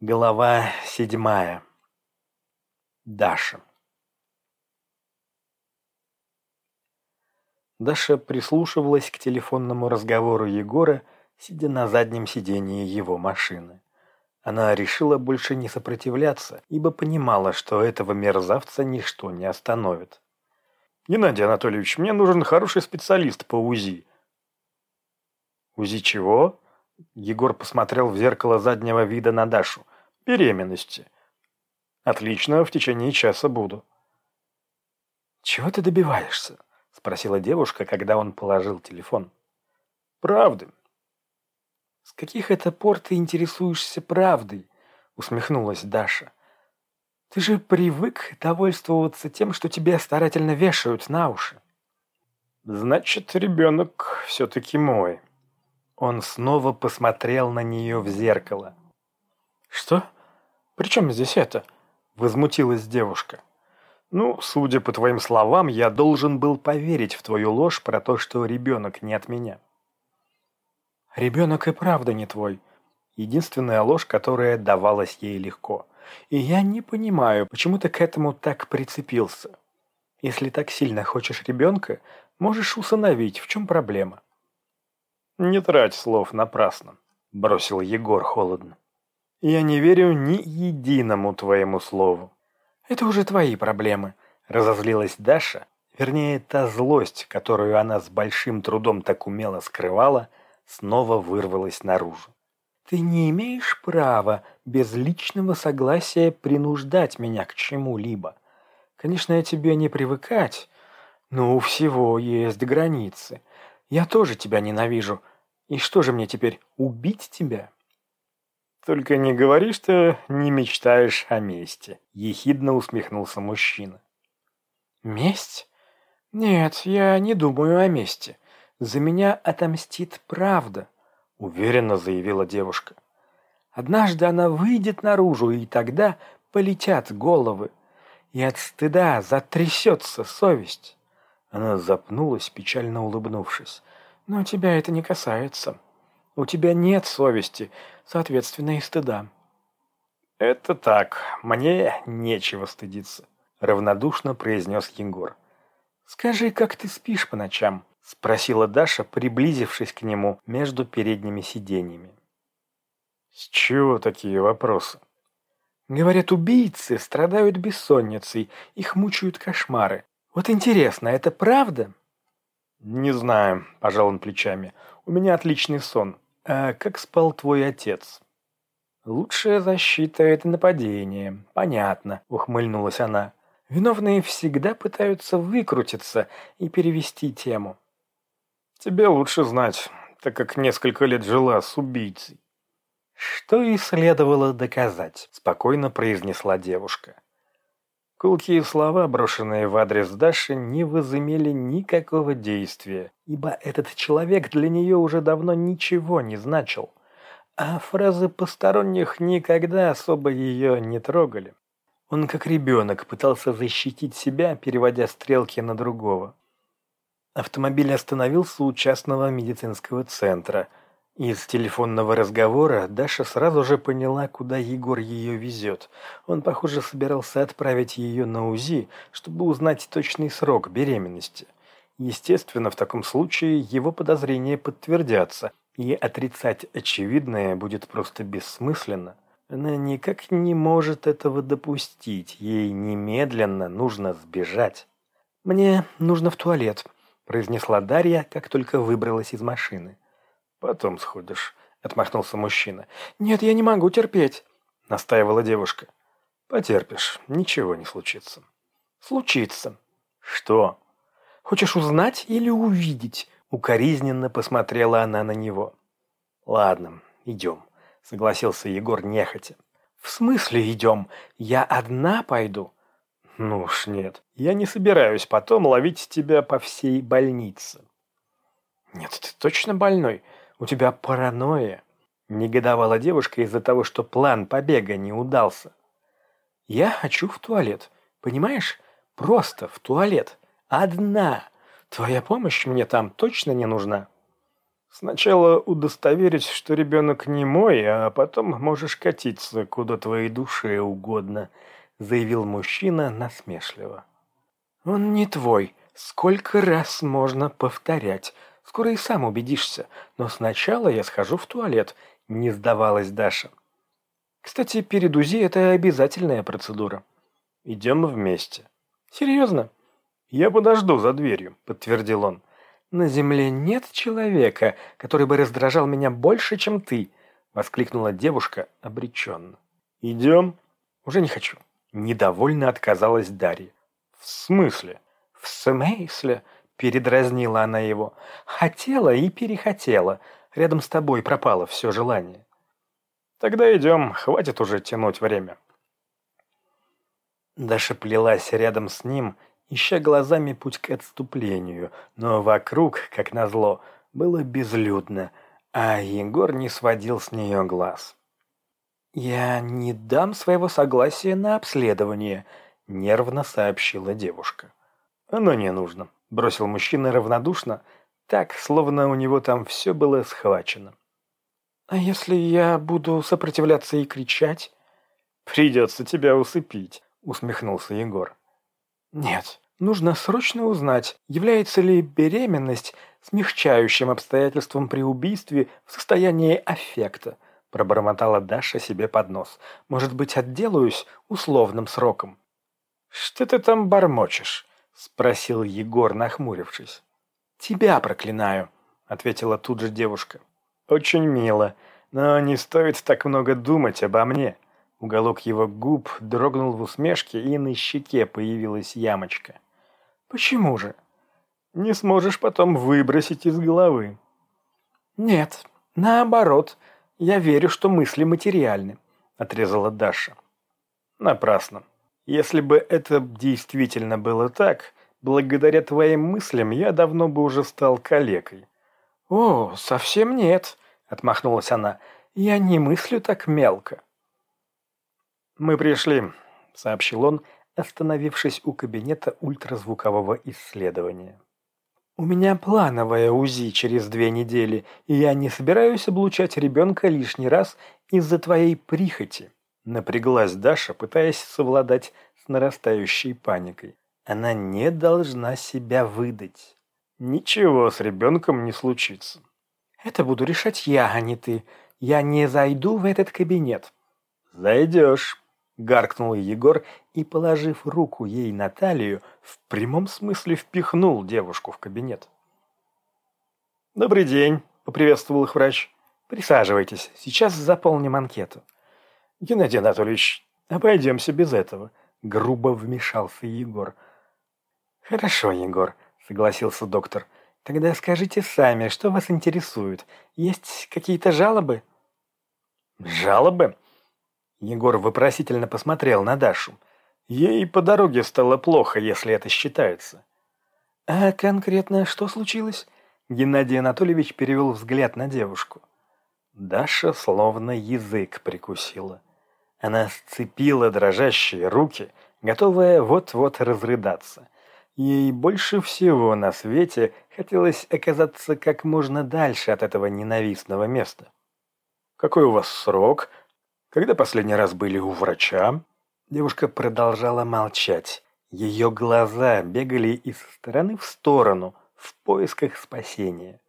Глава седьмая. Даша. Даша прислушивалась к телефонному разговору Егора, сидя на заднем сидении его машины. Она решила больше не сопротивляться, ибо понимала, что этого мерзавца ничто не остановит. «Геннадий Анатольевич, мне нужен хороший специалист по УЗИ». «УЗИ чего?» Егор посмотрел в зеркало заднего вида на Дашу. «Беременности». «Отлично, в течение часа буду». «Чего ты добиваешься?» – спросила девушка, когда он положил телефон. «Правды». «С каких это пор ты интересуешься правдой?» – усмехнулась Даша. «Ты же привык довольствоваться тем, что тебе старательно вешают на уши». «Значит, ребенок все-таки мой». Он снова посмотрел на нее в зеркало. «Что? При чем здесь это?» – возмутилась девушка. «Ну, судя по твоим словам, я должен был поверить в твою ложь про то, что ребенок не от меня». «Ребенок и правда не твой. Единственная ложь, которая давалась ей легко. И я не понимаю, почему ты к этому так прицепился. Если так сильно хочешь ребенка, можешь усыновить. В чем проблема?» «Не трать слов напрасно», — бросил Егор холодно. «Я не верю ни единому твоему слову». «Это уже твои проблемы», — разозлилась Даша. Вернее, та злость, которую она с большим трудом так умело скрывала, снова вырвалась наружу. «Ты не имеешь права без личного согласия принуждать меня к чему-либо. Конечно, я тебе не привыкать, но у всего есть границы. Я тоже тебя ненавижу. И что же мне теперь, убить тебя?» «Только не говори, что не мечтаешь о мести», — ехидно усмехнулся мужчина. «Месть? Нет, я не думаю о мести. За меня отомстит правда», — уверенно заявила девушка. «Однажды она выйдет наружу, и тогда полетят головы, и от стыда затрясется совесть». Она запнулась, печально улыбнувшись. «Но тебя это не касается. У тебя нет совести, соответственно, и стыда». «Это так. Мне нечего стыдиться», — равнодушно произнес Егор. «Скажи, как ты спишь по ночам?» — спросила Даша, приблизившись к нему между передними сиденьями. «С чего такие вопросы?» Говорят, убийцы страдают бессонницей, их мучают кошмары. Вот интересно, это правда? Не знаю, пожал он плечами. У меня отличный сон. А как спал твой отец? Лучшая защита – это нападение. Понятно, ухмыльнулась она. Виновные всегда пытаются выкрутиться и перевести тему. Тебе лучше знать, так как несколько лет жила с убийцей. Что и следовало доказать, спокойно произнесла девушка. Колкие слова, брошенные в адрес Даши, не возымели никакого действия, ибо этот человек для нее уже давно ничего не значил, а фразы посторонних никогда особо ее не трогали. Он как ребенок пытался защитить себя, переводя стрелки на другого. Автомобиль остановился у частного медицинского центра – из телефонного разговора Даша сразу же поняла, куда Егор ее везет. Он, похоже, собирался отправить ее на УЗИ, чтобы узнать точный срок беременности. Естественно, в таком случае его подозрения подтвердятся, и отрицать очевидное будет просто бессмысленно. Она никак не может этого допустить, ей немедленно нужно сбежать. «Мне нужно в туалет», – произнесла Дарья, как только выбралась из машины. «Потом сходишь», — отмахнулся мужчина. «Нет, я не могу терпеть», — настаивала девушка. «Потерпишь, ничего не случится». «Случится». «Что?» «Хочешь узнать или увидеть?» Укоризненно посмотрела она на него. «Ладно, идем», — согласился Егор нехотя. «В смысле идем? Я одна пойду?» «Ну уж нет, я не собираюсь потом ловить тебя по всей больнице». «Нет, ты точно больной?» У тебя паранойя», – негодовала девушка из-за того, что план побега не удался. «Я хочу в туалет, понимаешь? Просто в туалет. Одна. Твоя помощь мне там точно не нужна». Сначала удостоверить, что ребенок не мой, а потом можешь катиться, куда твоей душе угодно», — заявил мужчина насмешливо. «Он не твой. Сколько раз можно повторять? Скоро и сам убедишься. Но сначала я схожу в туалет», — не сдавалась Даша. «Кстати, перед УЗИ это обязательная процедура. Идем вместе». «Серьезно?» «Я подожду за дверью», — подтвердил он. «На земле нет человека, который бы раздражал меня больше, чем ты», — воскликнула девушка обреченно. «Идем?» «Уже не хочу». Недовольно отказалась Дарья. «В смысле?» «В смысле?» — передразнила она его. «Хотела и перехотела. Рядом с тобой пропало все желание». «Тогда идем, хватит уже тянуть время». Даша плелась рядом с ним, ища глазами путь к отступлению, но вокруг, как назло, было безлюдно, а Егор не сводил с нее глаз. «Я не дам своего согласия на обследование», — нервно сообщила девушка. «Оно не нужно», — бросил мужчина равнодушно, так, словно у него там все было схвачено. «А если я буду сопротивляться и кричать?» «Придется тебя усыпить», — усмехнулся Егор. «Нет, нужно срочно узнать, является ли беременность смягчающим обстоятельством при убийстве в состоянии аффекта», пробормотала Даша себе под нос. «Может быть, отделаюсь условным сроком?» «Что ты там бормочешь?» — спросил Егор, нахмурившись. «Тебя проклинаю», — ответила тут же девушка. «Очень мило, но не стоит так много думать обо мне». Уголок его губ дрогнул в усмешке, и на щеке появилась ямочка. «Почему же?» «Не сможешь потом выбросить из головы». «Нет, наоборот, я верю, что мысли материальны», — отрезала Даша. «Напрасно. Если бы это действительно было так, благодаря твоим мыслям я давно бы уже стал калекой». «О, совсем нет», — отмахнулась она. «Я не мыслю так мелко». «Мы пришли», — сообщил он, остановившись у кабинета ультразвукового исследования. «У меня плановое УЗИ через две недели, и я не собираюсь облучать ребенка лишний раз из-за твоей прихоти», — напряглась Даша, пытаясь совладать с нарастающей паникой. Она не должна себя выдать. Ничего с ребенком не случится. «Это буду решать я, а не ты. Я не зайду в этот кабинет». «Зайдешь», Гаркнул Егор и, положив руку ей на талию, в прямом смысле впихнул девушку в кабинет. «Добрый день», — поприветствовал их врач. «Присаживайтесь, сейчас заполним анкету». «Геннадий Анатольевич, обойдемся без этого», — грубо вмешался Егор. «Хорошо, Егор», — согласился доктор. «Тогда скажите сами, что вас интересует? Есть какие-то жалобы?» «Жалобы?» Егор вопросительно посмотрел на Дашу. Ей по дороге стало плохо, если это считается. «А конкретно что случилось?» Геннадий Анатольевич перевел взгляд на девушку. Даша словно язык прикусила. Она сцепила дрожащие руки, готовая вот-вот разрыдаться. Ей больше всего на свете хотелось оказаться как можно дальше от этого ненавистного места. «Какой у вас срок?» Когда последний раз были у врача? Девушка продолжала молчать. Ее глаза бегали из стороны в сторону в поисках спасения.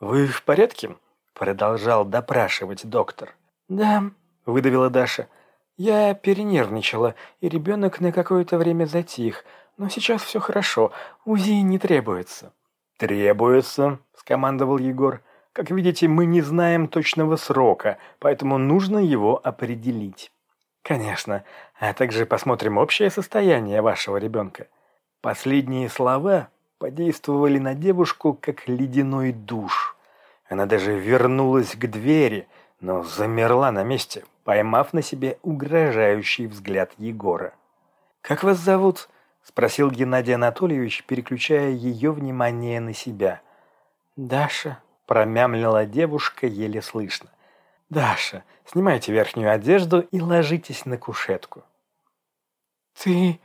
«Вы в порядке?» – продолжал допрашивать доктор. «Да», – выдавила Даша. «Я перенервничала, и ребенок на какое-то время затих, но сейчас все хорошо, УЗИ не требуется». «Требуется», – скомандовал Егор. Как видите, мы не знаем точного срока, поэтому нужно его определить. Конечно, а также посмотрим общее состояние вашего ребенка. Последние слова подействовали на девушку как ледяной душ. Она даже вернулась к двери, но замерла на месте, поймав на себе угрожающий взгляд Егора. «Как вас зовут?» – спросил Геннадий Анатольевич, переключая ее внимание на себя. «Даша», промямлила девушка еле слышно. «Даша, снимайте верхнюю одежду и ложитесь на кушетку». «Ты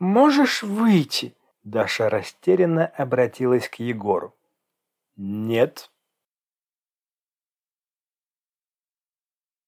можешь выйти?» Даша растерянно обратилась к Егору. «Нет»,